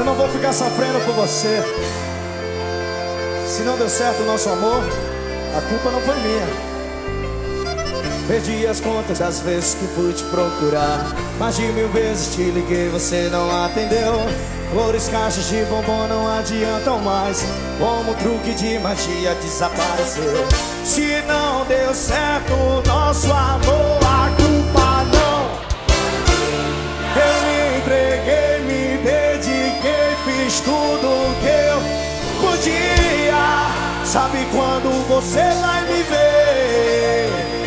Eu não vou ficar sofrendo por você. Se não deu certo o nosso amor, a culpa não foi minha. Perdi as contas das vezes que fui te procurar. Mais de mil vezes te liguei, você não atendeu. Flores, caixas de bombom não adiantam mais. Como truque de magia desapareceu. Se não deu certo o nosso amor, Sabe quando você vai me ver?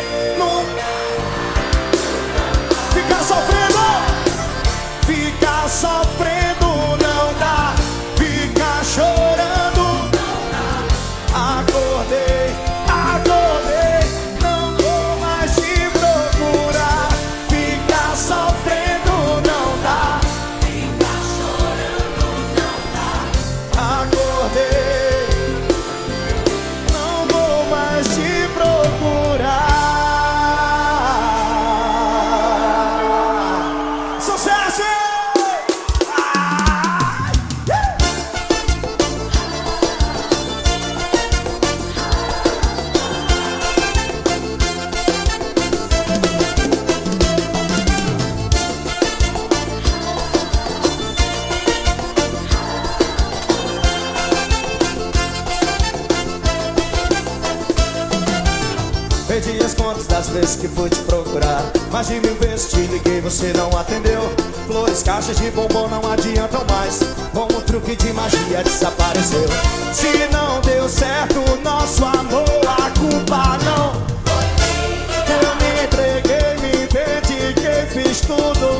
Perdi as contas das vezes que fui te procurar. Mais de mil vezes te liguei, você não atendeu. Flores, caixas de bombom não adiantam mais. Como truque de magia desapareceu. Se não deu certo o nosso amor A culpa não. Eu me entreguei, me dediquei Fiz tudo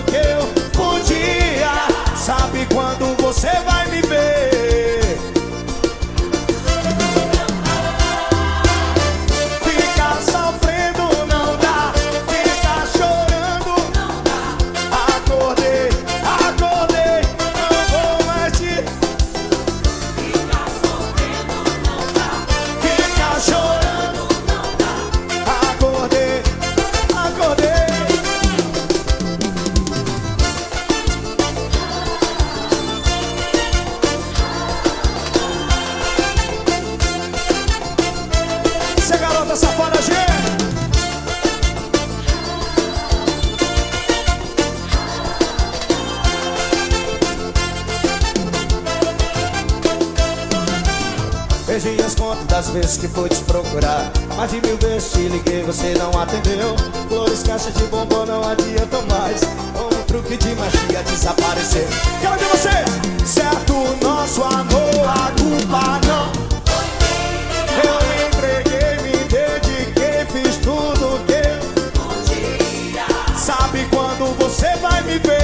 Perdi as contas das vezes que fui te procurar. Mais de mil vezes te liguei, você não atendeu. Flores, caixas de bombom não adiantam mais. Um truque de magia desapareceu. Quero ver você! Certo, nosso amor, a culpa não Eu me entreguei, me dediquei, fiz tudo que eu podia. Sabe quando você vai me ver